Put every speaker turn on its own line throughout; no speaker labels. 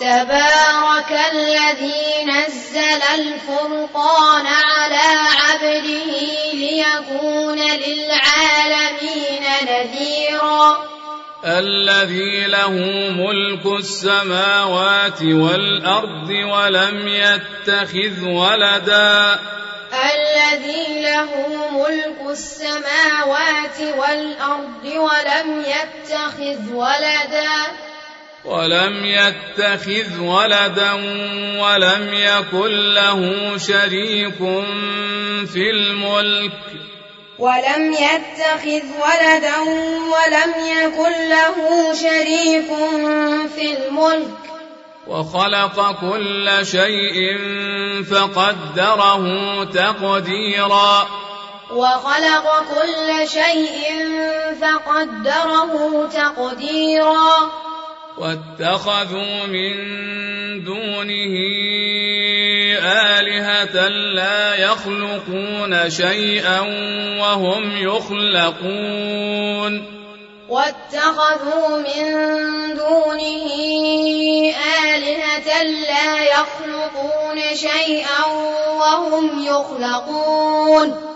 تبارك الذي نزل الفرقان على عبده ليكون للعالمين نذيرا.
الذي له ملك السماوات والأرض ولم يتخذ ولدا.
الذي له ملك السماوات والأرض ولم يتخذ ولدا.
ولم يتخذ ولدا ولم يكن له شريك في الملك.
ولم يتخذ ولدا ولم يكن له شريك في الملك.
وخلق كل شيء فقدره تقديرا.
وخلق كل شيء فقدره تقديرا.
واتخذوا من دونه آلهة لا يخلقون شيئا وهم يخلقون.
واتخذوا من دونه آلهة لا يخلقون شيئا وهم يخلقون.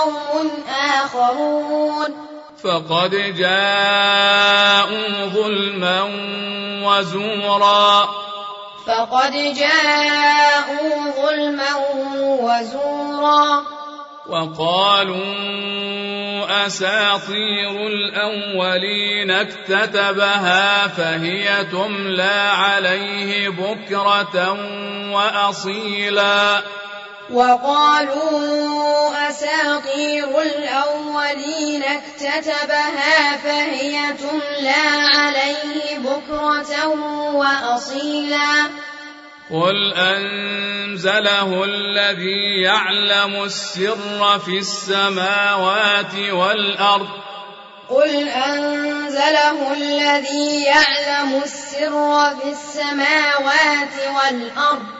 قوم آخرون.
فقد جاءوا ظلما وزورا.
فقد جاءوا ظلما وزورا.
وقالوا أساطير الأولين اكتتبها فهي تملى عليه بكرة وأصيلا.
وقالوا أساطير الأولين اكتتبها فهي تملى عليه بكرة وأصيلا.
قل أنزله الذي يعلم السر في السماوات والأرض.
قل أنزله الذي يعلم السر في السماوات والأرض.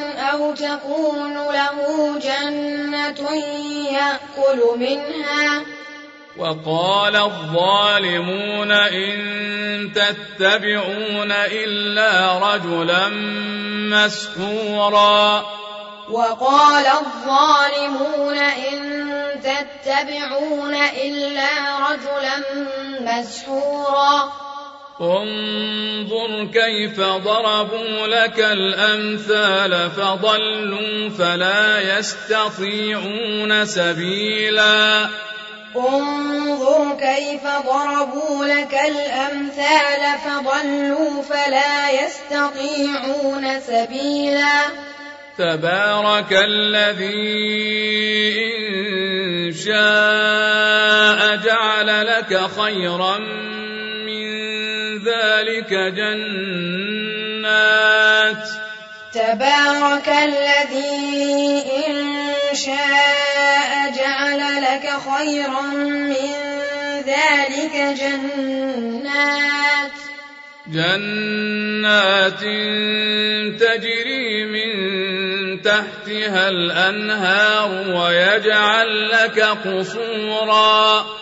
أو تكون له جنة يأكل منها.
وقال الظالمون إن تتبعون إلا رجلا مسحورا.
وقال الظالمون إن تتبعون إلا رجلا مسحورا.
انظر كيف ضربوا لك الأمثال فضلوا فلا يستطيعون سبيلا.
انظر كيف ضربوا لك الأمثال فضلوا فلا يستطيعون سبيلا.
تبارك الذي إن شاء جعل لك خيرا ذلك جنات
تبارك الذي إن شاء جعل لك خيرا من ذلك جنات.
جنات تجري من تحتها الأنهار ويجعل لك قصورا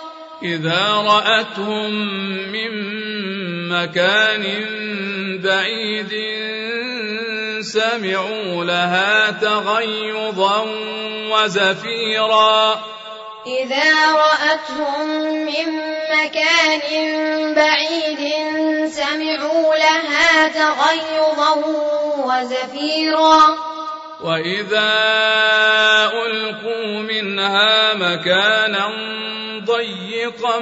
إذا رأتهم من مكان بعيد سمعوا لها تغيظا وزفيرا.
إذا رأتهم من مكان بعيد سمعوا لها تغيظا وزفيرا.
وإذا ألقوا منها مكانا ضيقا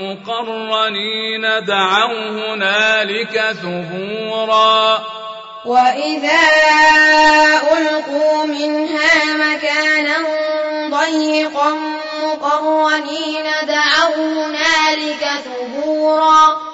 مقرنين دعوا هنالك ثبورا.
وإذا ألقوا منها مكانا ضيقا مقرنين دعوا هنالك ثبورا.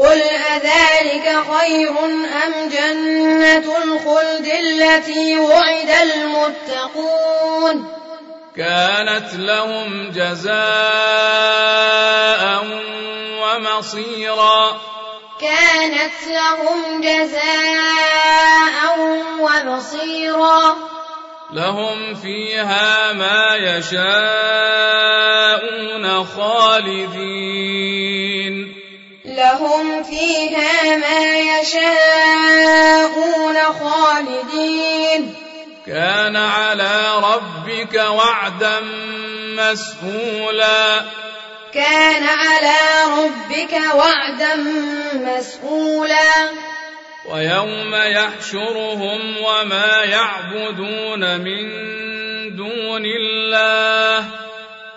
قل أذلك خير أم جنة الخلد التي وعد المتقون؟
كانت لهم جزاء ومصيرا.
كانت لهم جزاء ومصيرا.
لهم فيها ما يشاءون خالدين.
لهم فيها ما يشاءون خالدين.
كان على ربك وعدا مسئولا
كان على ربك وعدا مسئولا
ويوم يحشرهم وما يعبدون من دون الله.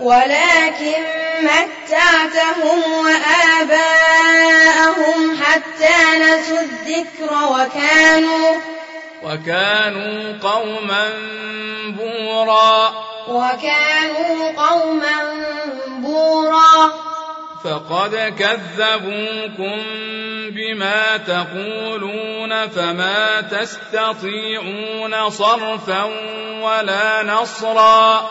ولكن متعتهم وآباءهم حتى نسوا الذكر وكانوا
وكانوا قوما بورا.
وكانوا قوما بورا.
فقد كذبوكم بما تقولون فما تستطيعون صرفا ولا نصرا.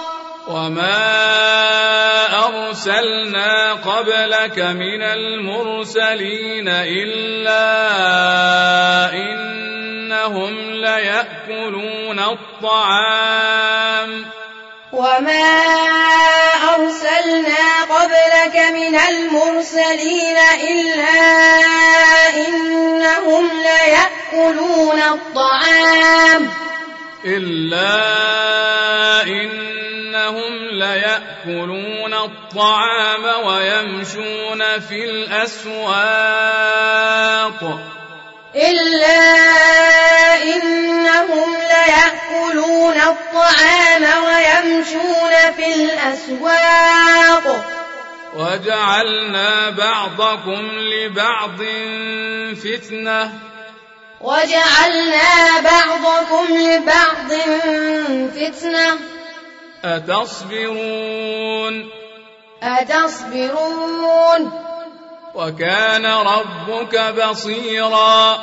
وما أرسلنا قبلك من المرسلين إلا إنهم ليأكلون الطعام
وما أرسلنا قبلك من المرسلين إلا إنهم ليأكلون الطعام
إلا إنهم ليأكلون الطعام ويمشون في الأسواق.
إلا إنهم ليأكلون الطعام ويمشون في الأسواق.
وجعلنا بعضكم لبعض فتنة.
وجعلنا بعضكم لبعض فتنة.
أتصبرون؟
أتصبرون.
وكان ربك بصيرا.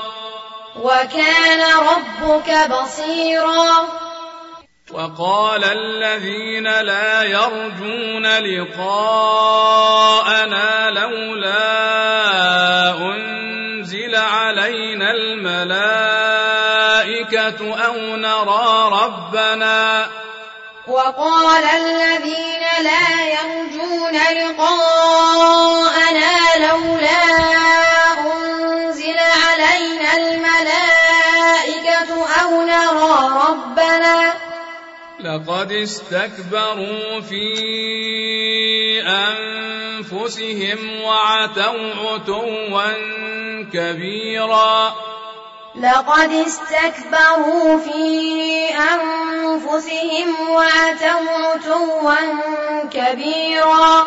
وكان ربك بصيرا.
وقال الذين لا يرجون لقاءنا لولا علينا الملائكة أو نرى ربنا.
وقال الذين لا يرجون لقاءنا
لقد استكبروا في أنفسهم وعتوا عتوا كبيرا.
لقد استكبروا في أنفسهم وعتوا عتوا كبيرا.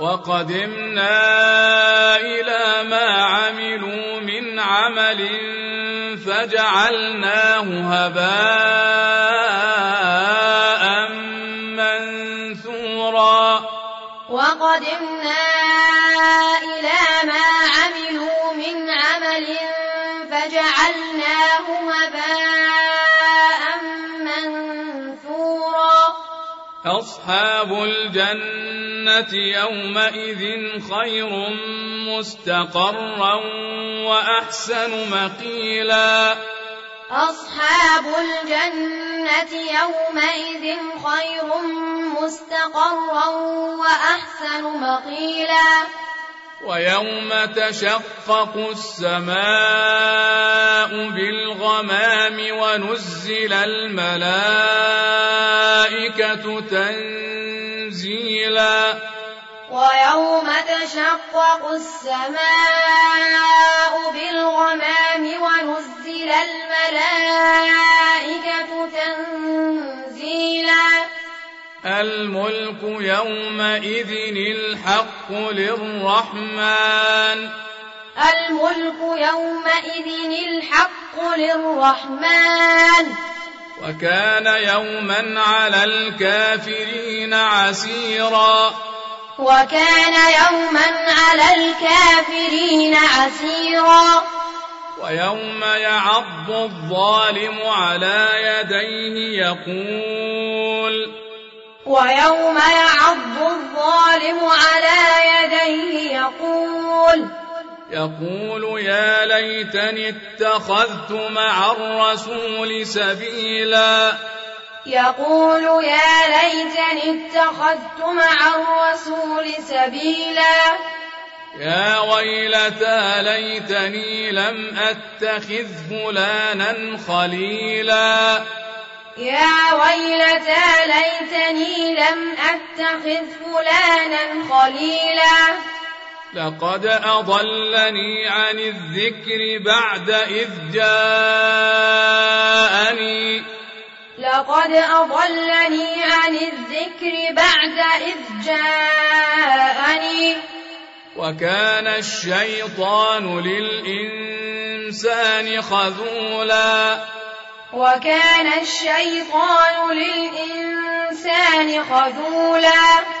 وقدمنا إلى ما عملوا من عمل فجعلناه هباء منثورا.
وقدمنا إلى ما عملوا من عمل فجعلناه هباء منثورا.
أصحاب الجنة يومئذ خير مستقرا وأحسن مقيلا.
أصحاب الجنة يومئذ خير مستقرا وأحسن مقيلا.
ويوم تشقق السماء بالغمام ونزل الملائكة تنزيلا
ويوم تشقق السماء بالغمام ونزل الملائكة تنزيلا.
الملك يومئذ الحق للرحمن.
الملك يومئذ الحق للرحمن.
وكان يوما على الكافرين عسيرا.
وكان يوما على الكافرين عسيرا.
ويوم يعض الظالم على يديه يقول
ويوم يعض الظالم على يديه يقول
يقول يا ليتني اتخذت مع الرسول سبيلا.
يقول يا ليتني اتخذت مع الرسول سبيلا.
يا ويلتى ليتني لم أتخذ فلانا خليلا.
يا ويلتى ليتني لم أتخذ فلانا خليلا.
لقد أضلني عن الذكر بعد إذ جاءني.
لقد أضلني عن الذكر بعد إذ جاءني.
وكان الشيطان للإنسان خذولا.
وكان الشيطان للإنسان خذولا.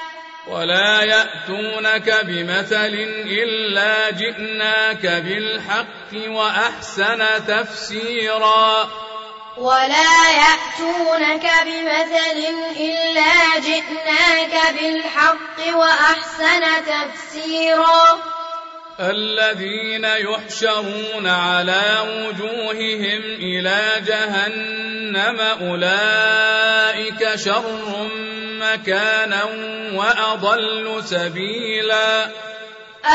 ولا يأتونك بمثل إلا جئناك بالحق وأحسن تفسيرا.
ولا يأتونك بمثل إلا جئناك بالحق وأحسن تفسيرا.
الذين يحشرون على وجوههم إلى جهنم أولئك شر مكانا وأضل سبيلا.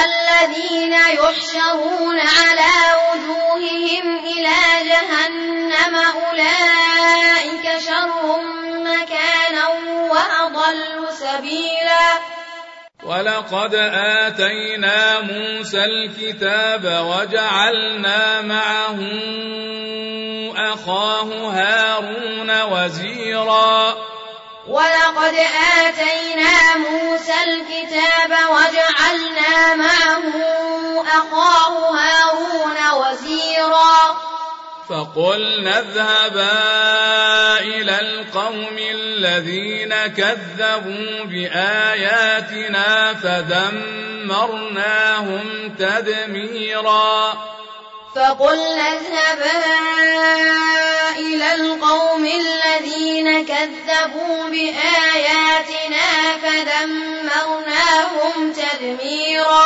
الذين يحشرون على وجوههم إلى جهنم أولئك شر مكانا وأضل سبيلا.
ولقد آتينا موسى الكتاب وجعلنا معه أخاه هارون وزيرا
ولقد آتينا موسى الكتاب وجعلنا معه أخاه هارون وزيرا
فقلنا اذهبا إلى القوم الذين كذبوا بآياتنا فدمرناهم تدميرا.
فقلنا اذهبا إلى القوم الذين كذبوا بآياتنا فدمرناهم تدميرا.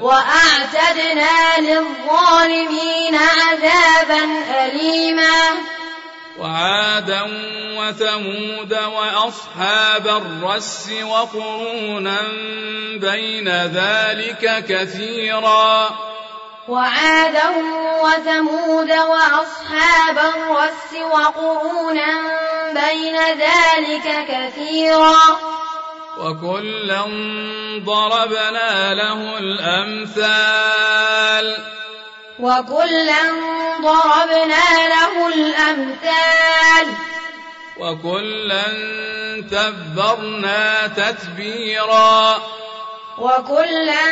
وأعتدنا للظالمين عذابا اليما.
وعادا وثمود وأصحاب الرس وقرونا بين ذلك كثيرا.
وعادا وثمود وأصحاب الرس وقرونا بين ذلك كثيرا.
وكلا ضربنا له الأمثال.
وكلا ضربنا له الأمثال.
وكلا تبرنا تتبيرا.
وكلا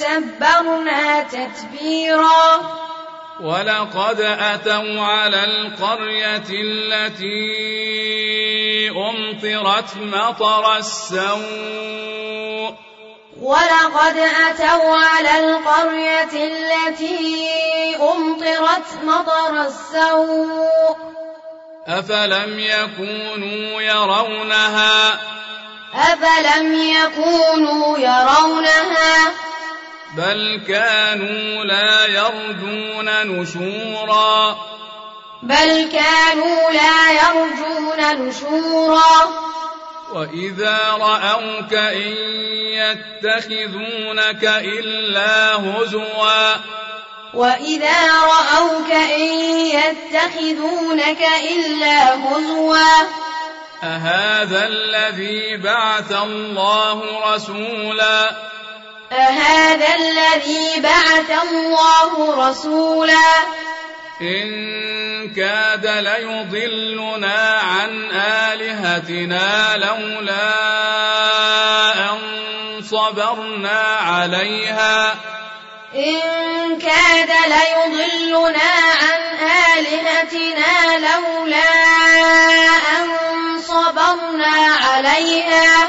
تبرنا تتبيرا.
ولقد أتوا على القرية التي أمطرت مطر السوء.
ولقد أتوا على القرية التي أمطرت مطر السوء.
أفلم يكونوا يرونها؟
أفلم يكونوا يرونها؟
بل كانوا لا يرجون نشورا.
بل كانوا لا يرجون نشورا.
وإذا رأوك إن يتخذونك إلا هزوا.
وإذا رأوك إن يتخذونك إلا هزوا.
أهذا الذي بعث الله رسولا؟
أهذا الذي بعث الله رسولا؟
إن كاد ليضلنا عن آلهتنا لولا أن صبرنا عليها.
إن كاد ليضلنا عن آلهتنا لولا أن صبرنا عليها.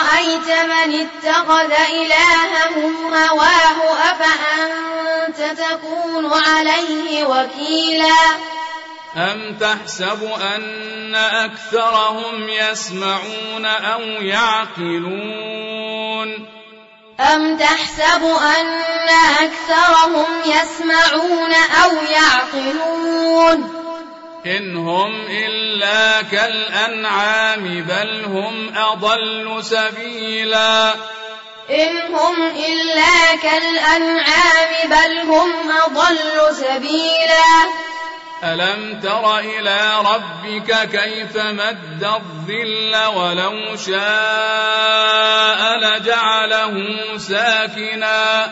من اتخذ إلهه هواه أفأنت تكون عليه وكيلا؟
أم تحسب أن أكثرهم يسمعون أو يعقلون؟
أم تحسب أن أكثرهم يسمعون أو يعقلون؟
إن هم إلا كالأنعام بل هم أضل سبيلا.
إن هم إلا كالأنعام بل هم أضل سبيلا.
ألم تر إلى ربك كيف مد الظل ولو شاء لجعله ساكنا؟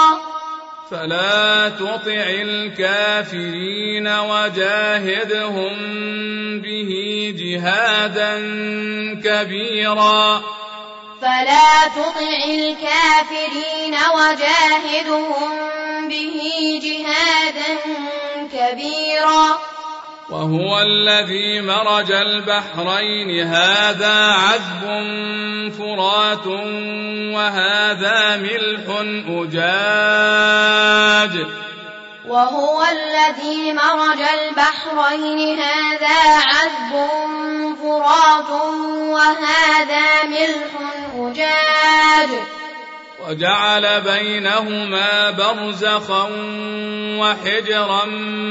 فلا تطع الكافرين وجاهدهم به جهادا كبيرا.
فلا تطع الكافرين وجاهدهم به جهادا كبيرا.
وهو الذي مرج البحرين. هذا عذب فرات وهذا ملح أجاج.
وهو الذي مرج البحرين. هذا عذب فرات وهذا ملح أجاج.
وجعل بينهما برزخا وحجرا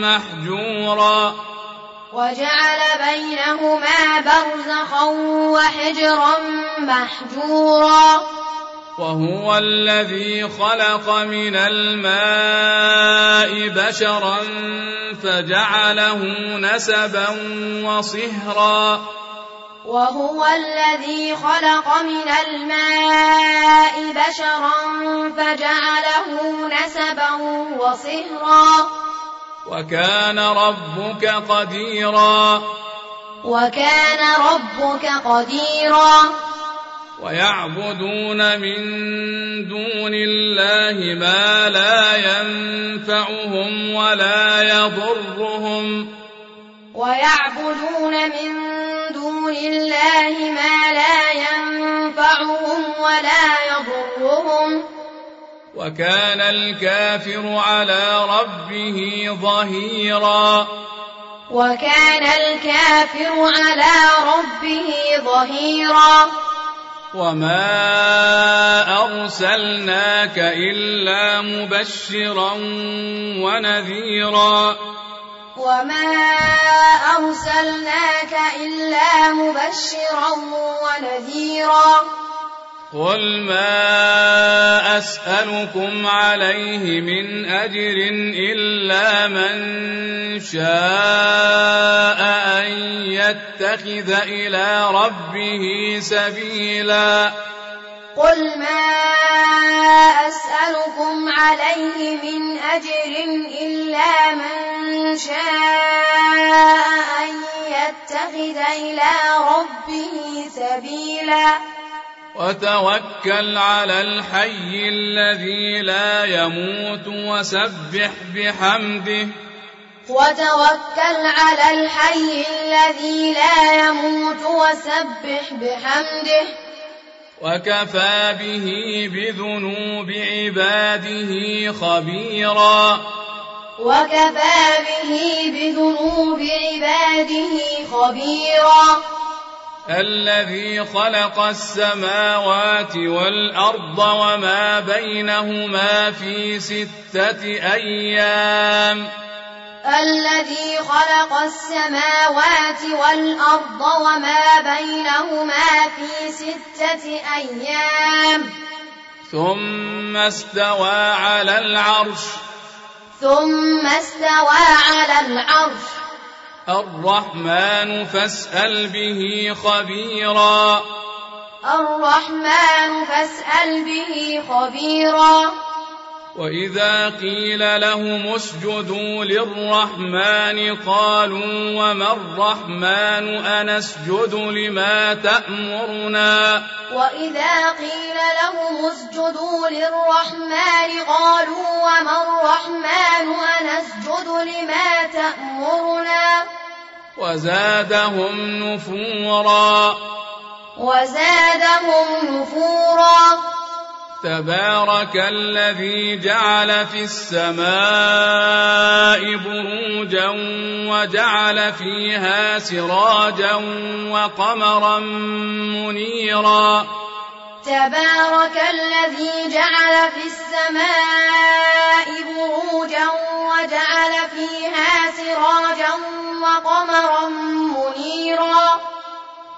محجورا.
وجعل بينهما برزخا وحجرا محجورا.
وهو الذي خلق من الماء بشرا فجعله نسبا وصهرا.
وهو الذي خلق من الماء بشرا فجعله نسبا وصهرا.
وكان ربك قديرا.
وكان ربك قديرا.
ويعبدون من دون الله ما لا ينفعهم ولا يضرهم.
ويعبدون من دون الله ما لا ينفعهم ولا يضرهم.
وكان الكافر على ربه ظهيرا.
وكان الكافر على ربه ظهيرا.
وما أرسلناك إلا مبشرا ونذيرا.
وما أرسلناك إلا مبشرا ونذيرا.
قل ما أسألكم عليه من أجر إلا من شاء أن يتخذ إلى ربه سبيلا.
قل ما أسألكم عليه من أجر إلا من شاء أن يتخذ إلى ربه سبيلا.
وتوكل على الحي الذي لا يموت وسبح بحمده.
وتوكل على الحي الذي لا يموت وسبح بحمده.
وكفى به بذنوب عباده خبيرا.
وكفى به بذنوب عباده خبيرا.
الذي خلق السماوات والأرض وما بينهما في ستة أيام.
الذي خلق السماوات والأرض وما بينهما في ستة أيام.
ثم استوى على العرش.
ثم استوى على العرش.
الرحمن فاسأل به خبيرا.
الرحمن فاسأل به خبيرا.
وإذا قيل لهم اسجدوا للرحمن قالوا وما الرحمن أنسجد لما تأمرنا
وإذا قيل لهم اسجدوا للرحمن قالوا وما الرحمن أنسجد لما تأمرنا
وزادهم نفورا
وزادهم نفورا
تبارك الذي جعل في السماء بروجا وجعل فيها سراجا وقمرا منيرا.
تبارك الذي جعل في السماء بروجا وجعل فيها سراجا وقمرا منيرا.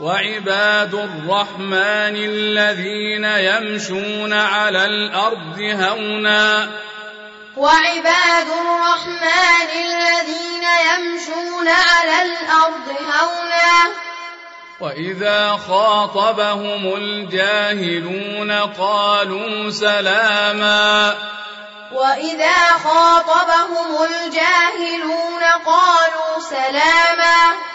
وعباد الرحمن الذين يمشون على الأرض هونا.
وعباد الرحمن الذين يمشون على الأرض هونا.
وإذا خاطبهم الجاهلون قالوا سلاما.
وإذا خاطبهم الجاهلون قالوا سلاما.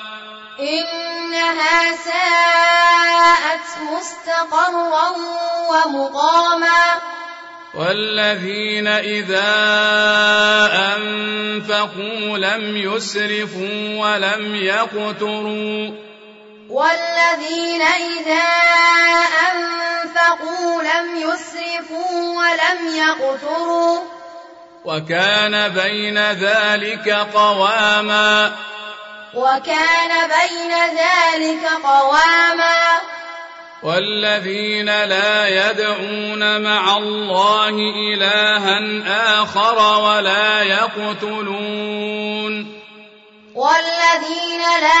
إنها ساءت مستقرا ومقاما.
والذين إذا أنفقوا لم يسرفوا ولم يقتروا.
والذين إذا أنفقوا لم يسرفوا ولم يقتروا.
وكان بين ذلك قواما.
وكان بين ذلك قواما.
والذين لا يدعون مع الله إلها آخر ولا يقتلون.
والذين لا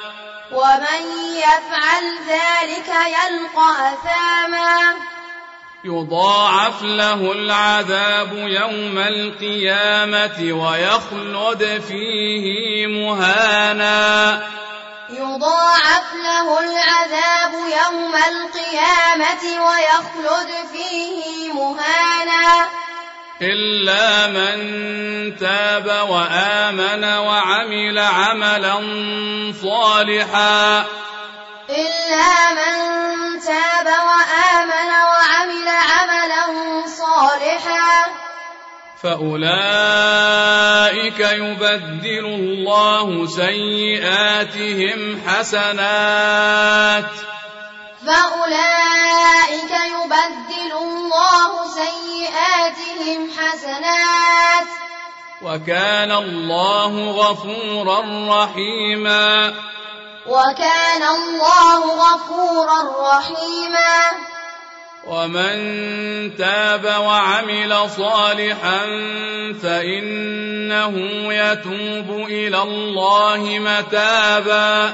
ومن يفعل ذلك يلقى أثاما.
يضاعف له العذاب يوم القيامة ويخلد فيه مهانا.
يضاعف له العذاب يوم القيامة ويخلد فيه مهانا.
إلا من تاب وآمن وعمل عملا صالحا.
إلا من تاب وآمن وعمل عملا صالحا.
فأولئك يبدل الله سيئاتهم حسنات.
فأولئك يبدل الله سيئاتهم حسنات.
وكان الله غفورا رحيما.
وكان الله غفورا رحيما.
ومن تاب وعمل صالحا فإنه يتوب إلى الله متابا.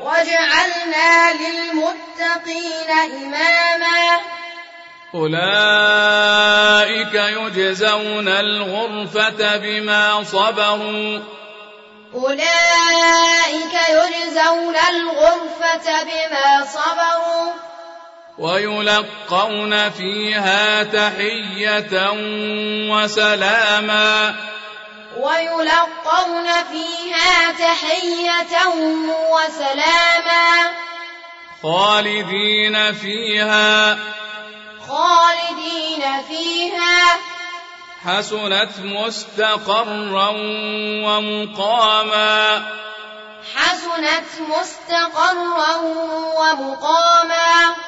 وجعلنا للمتقين إماما.
أولئك يجزون الغرفة بما صبروا.
أولئك يجزون الغرفة بما صبروا.
ويلقون فيها تحية وسلاما.
ويلقون فيها تحية وسلاما.
خالدين فيها.
خالدين فيها.
حسنت مستقرا ومقاما.
حسنت مستقرا ومقاما.